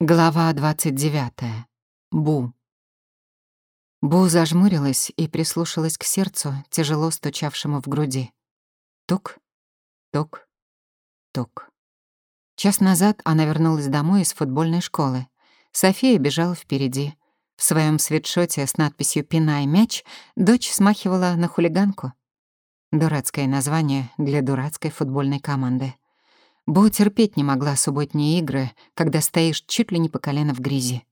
Глава 29. Бу. Бу зажмурилась и прислушалась к сердцу, тяжело стучавшему в груди. Тук, тук, тук. Час назад она вернулась домой из футбольной школы. София бежала впереди. В своем свитшоте с надписью «Пинай мяч» дочь смахивала на хулиганку. Дурацкое название для дурацкой футбольной команды — Бо терпеть не могла субботние игры, когда стоишь чуть ли не по колено в грязи.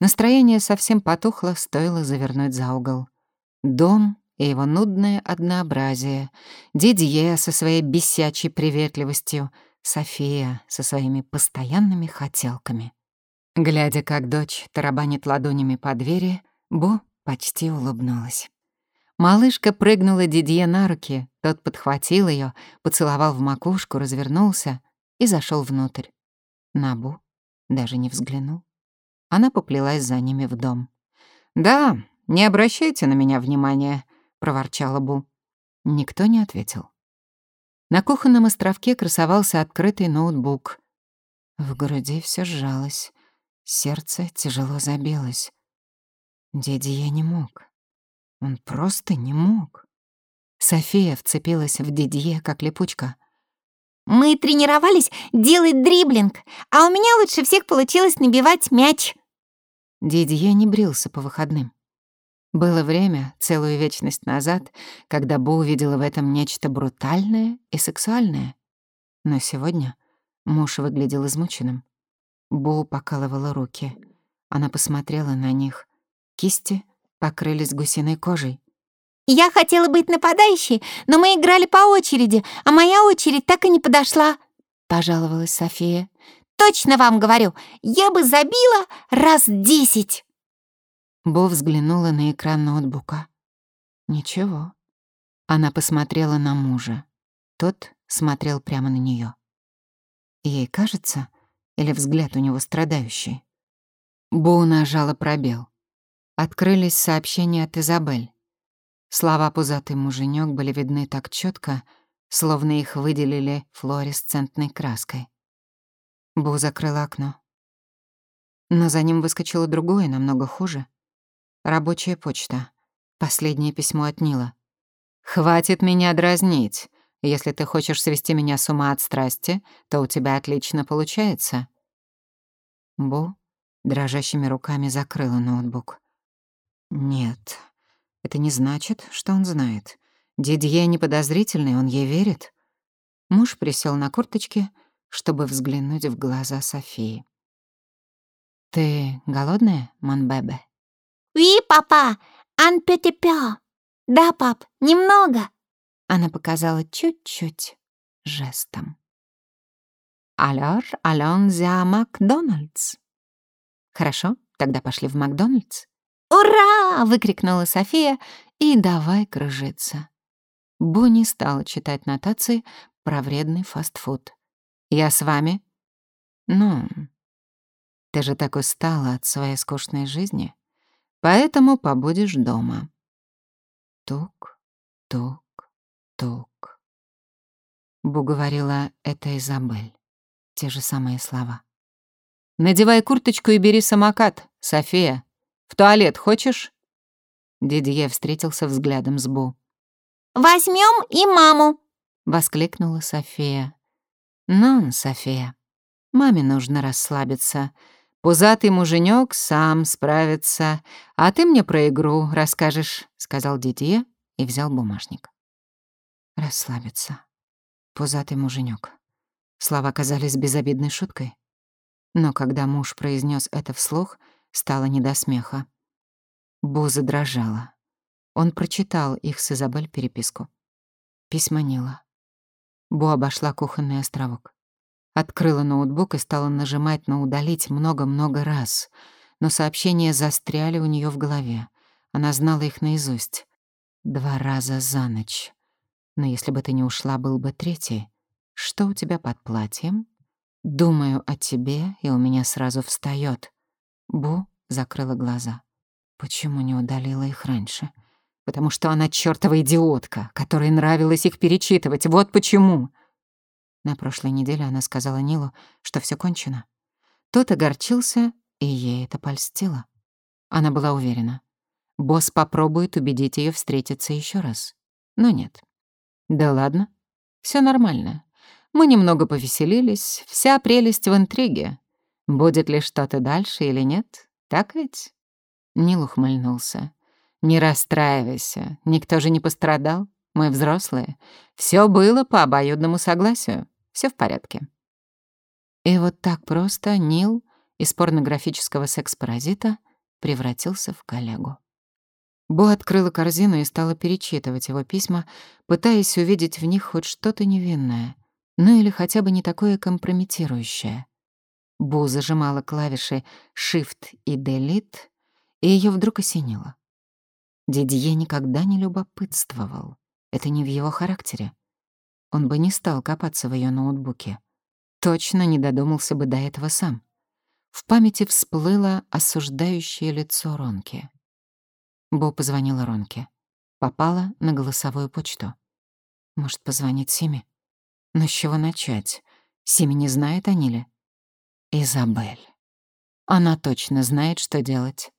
Настроение совсем потухло, стоило завернуть за угол. Дом и его нудное однообразие, Дидье со своей бесячей приветливостью, София со своими постоянными хотелками. Глядя, как дочь тарабанит ладонями по двери, Бо почти улыбнулась. Малышка прыгнула Дидье на руки, тот подхватил ее, поцеловал в макушку, развернулся и зашел внутрь. Набу даже не взглянул. Она поплелась за ними в дом. «Да, не обращайте на меня внимания», — проворчала Бу. Никто не ответил. На кухонном островке красовался открытый ноутбук. В груди все сжалось, сердце тяжело забилось. Дядя не мог. Он просто не мог. София вцепилась в Дидье, как липучка. «Мы тренировались делать дриблинг, а у меня лучше всех получилось набивать мяч». Дидье не брился по выходным. Было время, целую вечность назад, когда Бу увидела в этом нечто брутальное и сексуальное. Но сегодня муж выглядел измученным. Бу покалывала руки. Она посмотрела на них. Кисти покрылись гусиной кожей. «Я хотела быть нападающей, но мы играли по очереди, а моя очередь так и не подошла», — пожаловалась София. «Точно вам говорю, я бы забила раз десять». Бо взглянула на экран ноутбука. Ничего. Она посмотрела на мужа. Тот смотрел прямо на нее. Ей кажется, или взгляд у него страдающий. Бо нажала пробел. Открылись сообщения от Изабель. Слова «пузатый муженек» были видны так четко, словно их выделили флуоресцентной краской. Бу закрыла окно. Но за ним выскочило другое, намного хуже. Рабочая почта. Последнее письмо от Нила. «Хватит меня дразнить. Если ты хочешь свести меня с ума от страсти, то у тебя отлично получается». Бу дрожащими руками закрыла ноутбук. Нет, это не значит, что он знает. Дидье неподозрительный, он ей верит. Муж присел на курточке, чтобы взглянуть в глаза Софии. «Ты голодная, Монбебе?» «Oui, папа, petit peu». «Да, пап, немного». Она показала чуть-чуть жестом. «Alors, allons à Макдональдс». «Хорошо, тогда пошли в Макдональдс». «Ура!» — выкрикнула София и давай кружиться. Бонни стала читать нотации про вредный фастфуд. «Я с вами?» «Ну, ты же так устала от своей скучной жизни, поэтому побудешь дома». Тук, тук, тук. Бу говорила, это Изабель. Те же самые слова. «Надевай курточку и бери самокат, София», в туалет хочешь?» Дидье встретился взглядом с Бу. «Возьмем и маму!» — воскликнула София. «Ну, София, маме нужно расслабиться. Пузатый муженек сам справится, а ты мне про игру расскажешь», — сказал Дидье и взял бумажник. «Расслабиться. Пузатый муженек. Слова казались безобидной шуткой. Но когда муж произнес это вслух — стало не до смеха. Бу задрожала. Он прочитал их с Изабель переписку. Письма Нила. Бу обошла кухонный островок. Открыла ноутбук и стала нажимать на «удалить» много-много раз. Но сообщения застряли у нее в голове. Она знала их наизусть. Два раза за ночь. Но если бы ты не ушла, был бы третий. Что у тебя под платьем? Думаю о тебе, и у меня сразу встает. Бу закрыла глаза. Почему не удалила их раньше? Потому что она чёртова идиотка, которой нравилось их перечитывать. Вот почему. На прошлой неделе она сказала Нилу, что всё кончено. Тот огорчился, и ей это польстило. Она была уверена. Босс попробует убедить ее встретиться еще раз. Но нет. Да ладно, все нормально. Мы немного повеселились, вся прелесть в интриге. Будет ли что-то дальше или нет, так ведь? Нил ухмыльнулся. «Не расстраивайся, никто же не пострадал, мы взрослые. Все было по обоюдному согласию, все в порядке». И вот так просто Нил из порнографического секс-паразита превратился в коллегу. Бо открыла корзину и стала перечитывать его письма, пытаясь увидеть в них хоть что-то невинное, ну или хотя бы не такое компрометирующее. Бу зажимала клавиши Shift и Delete, и ее вдруг осенило. Дидье никогда не любопытствовал. Это не в его характере. Он бы не стал копаться в ее ноутбуке. Точно не додумался бы до этого сам. В памяти всплыло осуждающее лицо Ронки. Бо позвонила Ронке. Попала на голосовую почту. Может, позвонить Симе? Но с чего начать? Сими не знает о Ниле? Изабель. Она точно знает, что делать.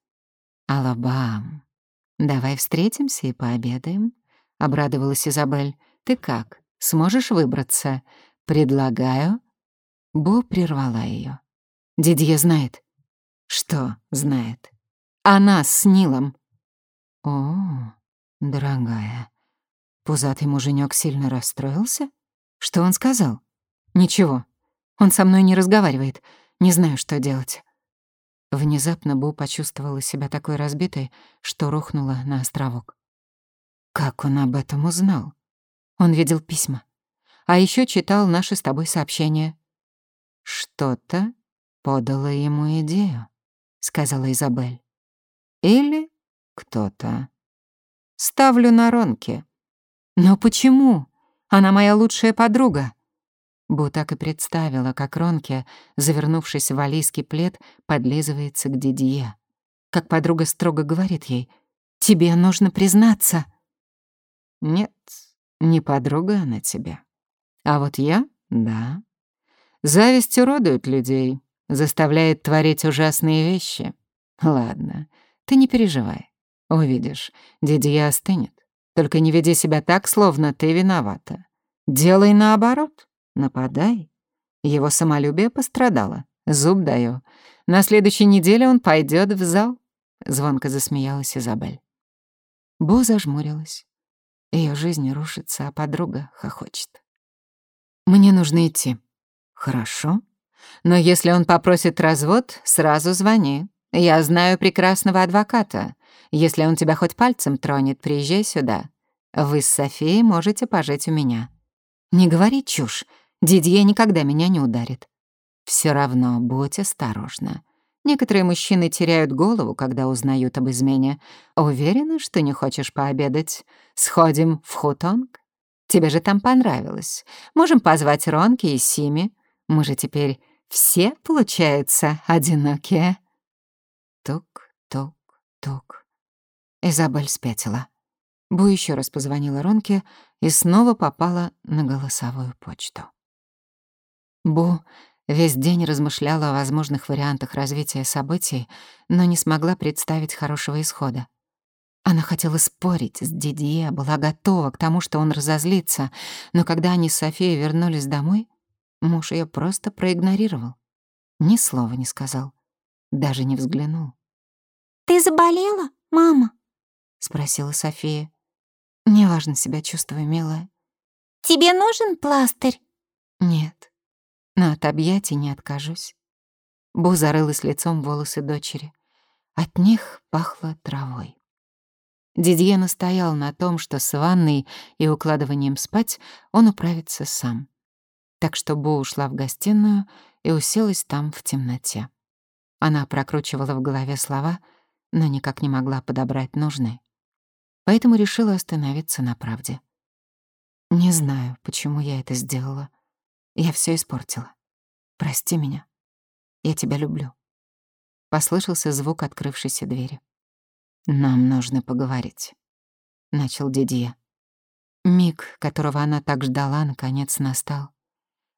Алабам. Давай встретимся и пообедаем, — обрадовалась Изабель. Ты как, сможешь выбраться? Предлагаю. Бо прервала ее. Дидье знает. Что знает? Она с Нилом. «О, дорогая, пузатый муженек сильно расстроился? Что он сказал?» «Ничего. Он со мной не разговаривает. Не знаю, что делать». Внезапно Бу почувствовала себя такой разбитой, что рухнула на островок. Как он об этом узнал? Он видел письма. А еще читал наши с тобой сообщения. «Что-то подало ему идею», — сказала Изабель. «Или кто-то. Ставлю на Ронке. Но почему? Она моя лучшая подруга. Бу так и представила, как Ронке, завернувшись в валийский плед, подлизывается к Дидье. Как подруга строго говорит ей, «Тебе нужно признаться». Нет, не подруга она тебе. А вот я — да. Зависть уродует людей, заставляет творить ужасные вещи. Ладно, ты не переживай. Увидишь, Дидье остынет. Только не веди себя так, словно ты виновата. Делай наоборот. Нападай. Его самолюбие пострадало. Зуб даю. На следующей неделе он пойдет в зал. Звонко засмеялась Изабель. Бо зажмурилась. Ее жизнь рушится, а подруга хохочет. «Мне нужно идти». «Хорошо. Но если он попросит развод, сразу звони. Я знаю прекрасного адвоката. Если он тебя хоть пальцем тронет, приезжай сюда. Вы с Софией можете пожить у меня. Не говори чушь. Дидье никогда меня не ударит. Все равно будь осторожна. Некоторые мужчины теряют голову, когда узнают об измене. Уверена, что не хочешь пообедать? Сходим в Хутонг? Тебе же там понравилось. Можем позвать Ронки и Сими. Мы же теперь все, получается, одинокие. Тук-тук-тук. Изабель спятила. Бу еще раз позвонила Ронке и снова попала на голосовую почту. Бу весь день размышляла о возможных вариантах развития событий, но не смогла представить хорошего исхода. Она хотела спорить с Дидье, была готова к тому, что он разозлится, но когда они с Софией вернулись домой, муж ее просто проигнорировал. Ни слова не сказал, даже не взглянул. «Ты заболела, мама?» — спросила София. «Неважно себя чувствую, милая». «Тебе нужен пластырь?» «Нет, но от объятий не откажусь». Бу зарылась лицом в волосы дочери. От них пахло травой. Дидье настоял на том, что с ванной и укладыванием спать он управится сам. Так что Бу ушла в гостиную и уселась там в темноте. Она прокручивала в голове слова, но никак не могла подобрать нужные поэтому решила остановиться на правде. Не знаю, почему я это сделала. Я все испортила. Прости меня. Я тебя люблю. Послышался звук открывшейся двери. Нам нужно поговорить, начал Дидье. Миг, которого она так ждала, наконец настал.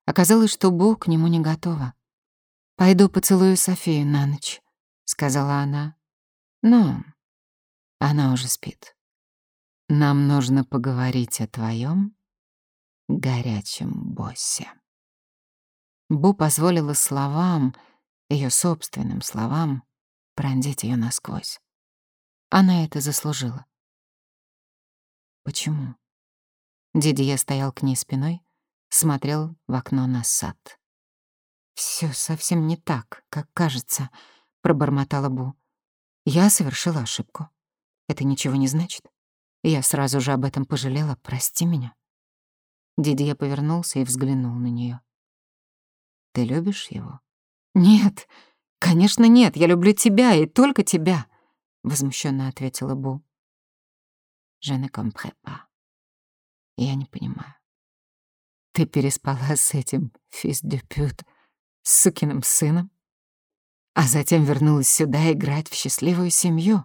Оказалось, что Бог к нему не готова. «Пойду поцелую Софию на ночь», — сказала она. «Ну, она уже спит. Нам нужно поговорить о твоем горячем боссе». Бу позволила словам, ее собственным словам, пронзить ее насквозь. Она это заслужила. Почему? Дидье стоял к ней спиной, смотрел в окно на сад. Все совсем не так, как кажется», — пробормотала Бу. «Я совершила ошибку. Это ничего не значит. Я сразу же об этом пожалела. Прости меня». Дидье повернулся и взглянул на нее. «Ты любишь его?» «Нет, конечно нет. Я люблю тебя и только тебя», — возмущенно ответила Бу. «Je ne comprends pas». «Я не понимаю». «Ты переспала с этим, физ де пют», с сукиным сыном, а затем вернулась сюда играть в счастливую семью.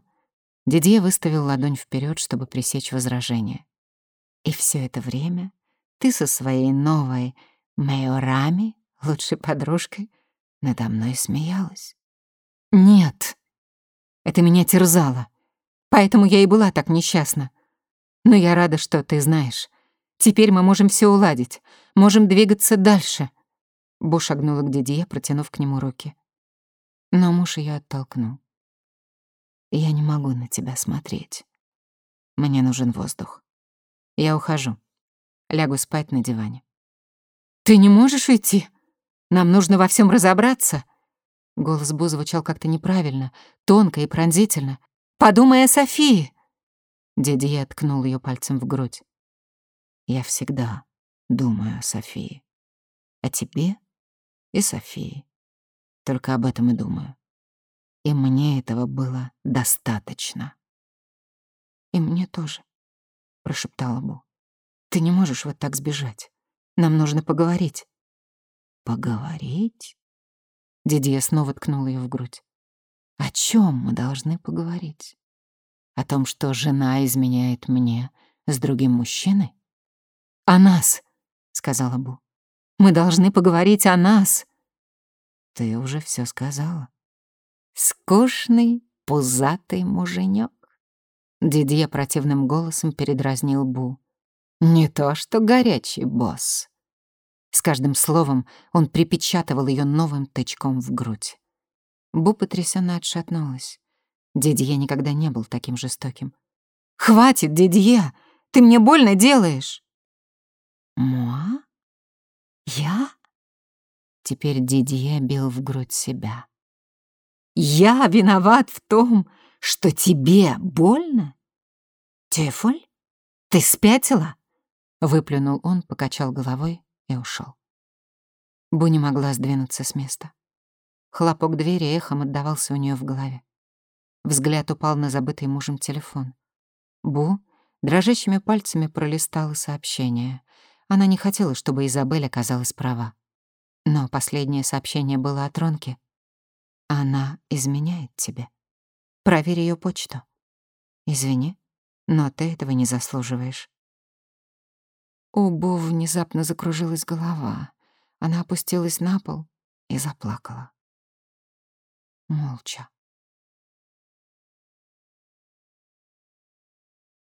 Дидье выставил ладонь вперед, чтобы пресечь возражение. И все это время ты со своей новой Майорами, лучшей подружкой, надо мной смеялась. Нет, это меня терзало, поэтому я и была так несчастна. Но я рада, что ты знаешь. Теперь мы можем все уладить, можем двигаться дальше — Бу шагнула к Дидье, протянув к нему руки. Но муж ее оттолкнул. «Я не могу на тебя смотреть. Мне нужен воздух. Я ухожу. Лягу спать на диване». «Ты не можешь уйти? Нам нужно во всем разобраться». Голос Бу звучал как-то неправильно, тонко и пронзительно. «Подумай о Софии!» Дидье ткнул ее пальцем в грудь. «Я всегда думаю о Софии. О тебе и Софии. Только об этом и думаю. И мне этого было достаточно. «И мне тоже», — прошептала Бу. «Ты не можешь вот так сбежать. Нам нужно поговорить». «Поговорить?» Дидье снова ткнул ее в грудь. «О чем мы должны поговорить? О том, что жена изменяет мне с другим мужчиной?» «О нас», — сказала Бу. Мы должны поговорить о нас. Ты уже все сказала. Скучный, пузатый муженек. Дидье противным голосом передразнил Бу. Не то что горячий босс. С каждым словом он припечатывал ее новым тычком в грудь. Бу потрясенно отшатнулась. Дидье никогда не был таким жестоким. «Хватит, Дидье! Ты мне больно делаешь!» «Муа?» «Я?» Теперь Дидье бил в грудь себя. «Я виноват в том, что тебе больно? Тефуль, ты спятила?» Выплюнул он, покачал головой и ушел. Бу не могла сдвинуться с места. Хлопок двери эхом отдавался у нее в голове. Взгляд упал на забытый мужем телефон. Бу дрожащими пальцами пролистала сообщение. Она не хотела, чтобы Изабель оказалась права. Но последнее сообщение было от Ронки. Она изменяет тебе. Проверь ее почту. Извини, но ты этого не заслуживаешь. У Бо внезапно закружилась голова. Она опустилась на пол и заплакала. Молча.